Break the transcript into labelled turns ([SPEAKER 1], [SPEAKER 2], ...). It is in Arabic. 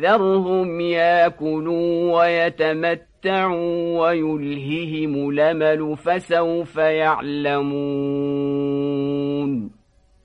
[SPEAKER 1] ذرهم ياكلوا ويتمتعوا ويلههم لمل فسوف يعلمون